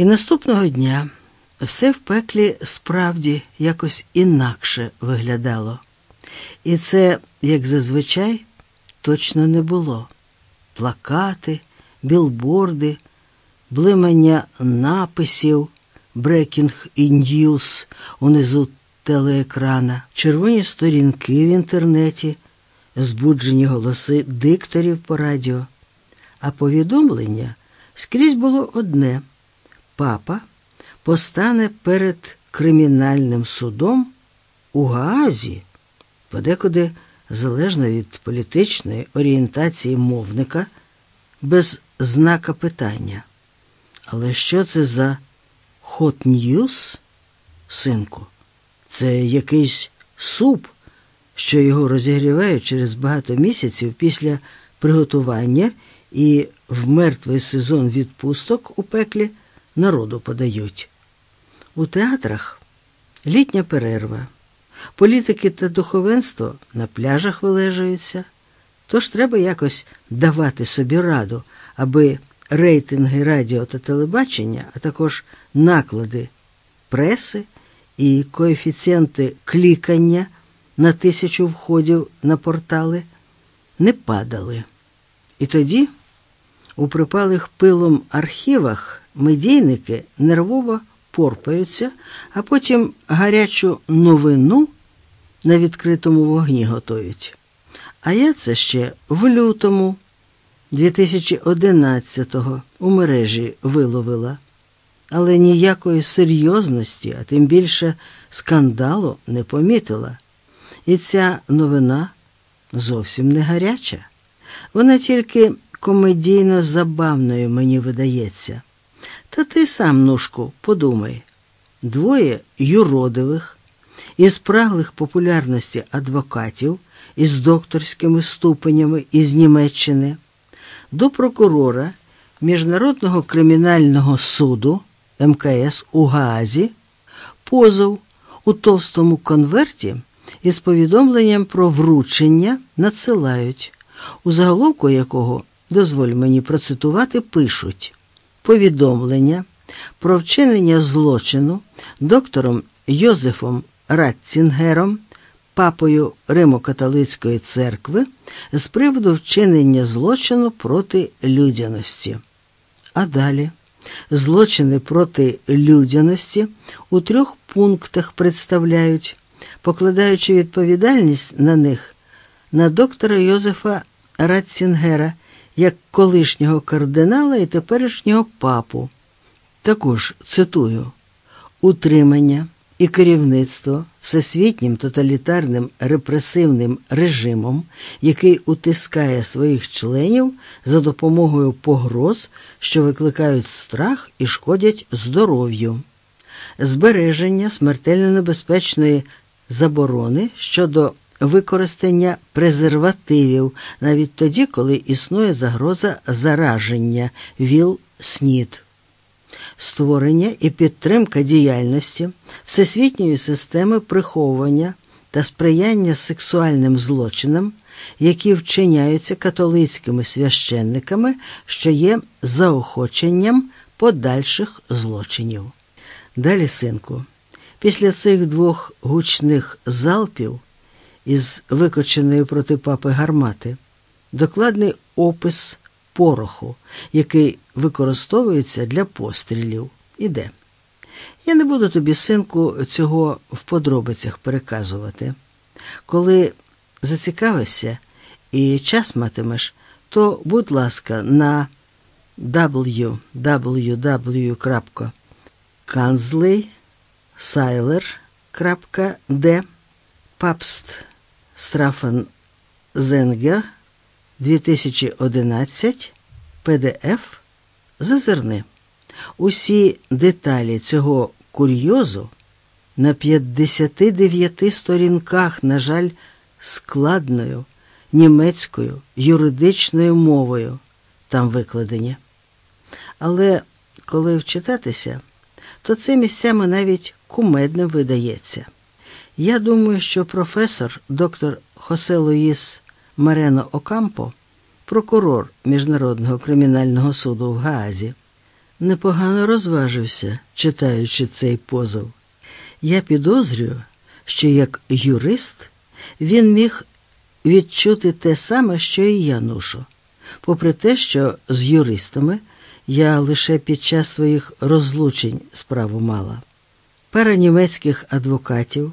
І наступного дня все в пеклі справді якось інакше виглядало. І це, як зазвичай, точно не було. Плакати, білборди, блимання написів, брекінг і ньюс унизу телеекрана, червоні сторінки в інтернеті, збуджені голоси дикторів по радіо. А повідомлення скрізь було одне папа постане перед кримінальним судом у Гаазі, подекуди залежно від політичної орієнтації мовника, без знака питання. Але що це за хот ньюс, синку? Це якийсь суп, що його розігрівають через багато місяців після приготування і в мертвий сезон відпусток у пеклі народу подають. У театрах літня перерва. Політики та духовенство на пляжах вилежуються, тож треба якось давати собі раду, аби рейтинги радіо та телебачення, а також наклади преси і коефіцієнти клікання на тисячу входів на портали не падали. І тоді у припалих пилом архівах медійники нервово порпаються, а потім гарячу новину на відкритому вогні готують. А я це ще в лютому 2011-го у мережі виловила, але ніякої серйозності, а тим більше скандалу не помітила. І ця новина зовсім не гаряча. Вона тільки комедійно забавною мені видається. Та ти сам, нушку, подумай. Двоє юродивих із праглих популярності адвокатів із докторськими ступенями із Німеччини до прокурора Міжнародного кримінального суду МКС у Гаазі позов у товстому конверті із повідомленням про вручення надсилають, у заголовку якого, дозволь мені процитувати, пишуть повідомлення про вчинення злочину доктором Йозефом Ратцінгером, папою Римо-католицької церкви з приводу вчинення злочину проти людяності. А далі злочини проти людяності у трьох пунктах представляють, покладаючи відповідальність на них на доктора Йозефа Ратцінгера як колишнього кардинала і теперішнього папу. Також цитую утримання і керівництво всесвітнім тоталітарним репресивним режимом, який утискає своїх членів за допомогою погроз, що викликають страх і шкодять здоров'ю, збереження смертельно небезпечної заборони щодо використання презервативів навіть тоді, коли існує загроза зараження ВІЛ СНІД створення і підтримка діяльності всесвітньої системи приховування та сприяння сексуальним злочинам, які вчиняються католицькими священниками, що є заохоченням подальших злочинів. Далі, синку, після цих двох гучних залпів із викоченої проти папи гармати, докладний опис пороху, який використовується для пострілів. Іде. Я не буду тобі, синку, цього в подробицях переказувати. Коли зацікавишся і час матимеш, то, будь ласка, на www.kanzlei-sailer.de Papst Strafanzeige 2011 PDF зазирни. Усі деталі цього курйозу на 59 сторінках, на жаль, складною німецькою юридичною мовою там викладені. Але коли вчитатися, то це місцями навіть кумедним видається. Я думаю, що професор доктор Хосе Луїс Марено Окампо, прокурор Міжнародного кримінального суду в Гаазі, непогано розважився, читаючи цей позов. Я підозрюю, що як юрист він міг відчути те саме, що і я ношу, попри те, що з юристами я лише під час своїх розлучень справу мала. Пара німецьких адвокатів,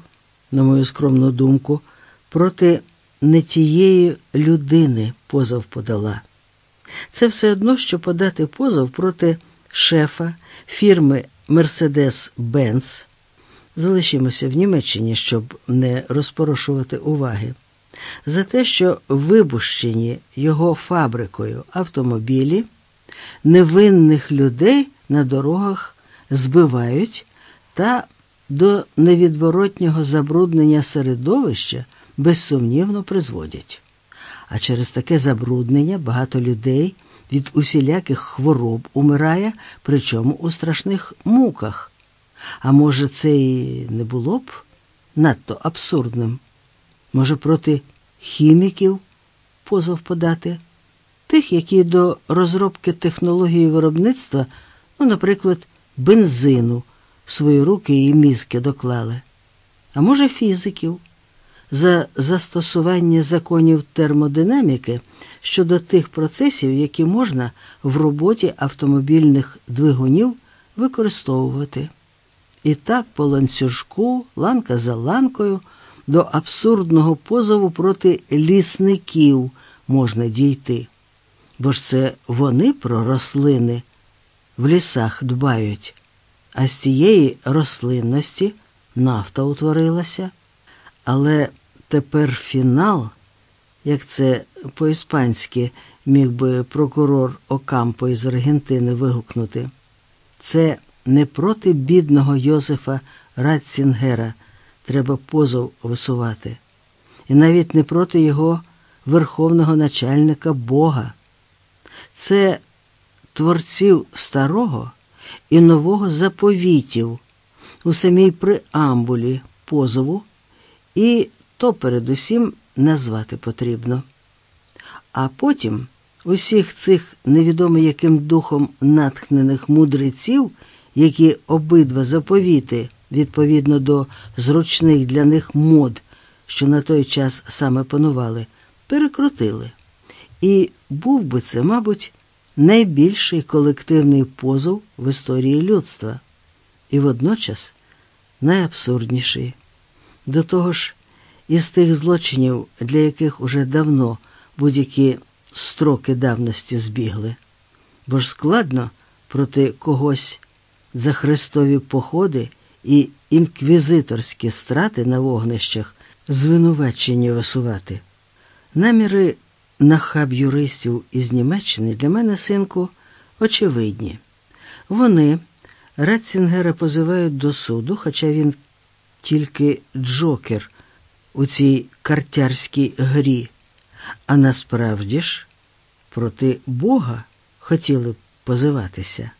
на мою скромну думку, проти не тієї людини позов подала. Це все одно, що подати позов проти шефа фірми Mercedes-Benz. Залишимося в Німеччині, щоб не розпорошувати уваги, за те, що вибущені його фабрикою автомобілі невинних людей на дорогах збивають та до невідворотнього забруднення середовища безсумнівно призводять. А через таке забруднення багато людей від усіляких хвороб умирає, причому у страшних муках. А може, це і не було б надто абсурдним? Може, проти хіміків позов подати, тих, які до розробки технології виробництва, ну, наприклад, бензину в свої руки і мізки доклали, а може, фізиків за застосування законів термодинаміки щодо тих процесів, які можна в роботі автомобільних двигунів використовувати. І так по ланцюжку, ланка за ланкою, до абсурдного позову проти лісників можна дійти. Бо ж це вони про рослини в лісах дбають, а з цієї рослинності нафта утворилася. Але тепер фінал, як це по-іспанськи міг би прокурор Окампо із Аргентини вигукнути, це не проти бідного Йозефа Ратцінгера треба позов висувати, і навіть не проти його верховного начальника Бога. Це творців старого і нового заповітів у самій преамбулі позову, і то передусім назвати потрібно. А потім усіх цих невідомо яким духом натхнених мудреців які обидва заповіти відповідно до зручних для них мод, що на той час саме панували, перекрутили. І був би це, мабуть, найбільший колективний позов в історії людства, і водночас найабсурдніший. До того ж, із тих злочинів, для яких уже давно будь-які строки давності збігли, бо ж складно проти когось за хрестові походи і інквізиторські страти на вогнищах звинувачення висувати. Наміри нахаб юристів із Німеччини для мене, синку, очевидні. Вони Ратцінгера позивають до суду, хоча він тільки джокер у цій картярській грі, а насправді ж проти Бога хотіли б позиватися.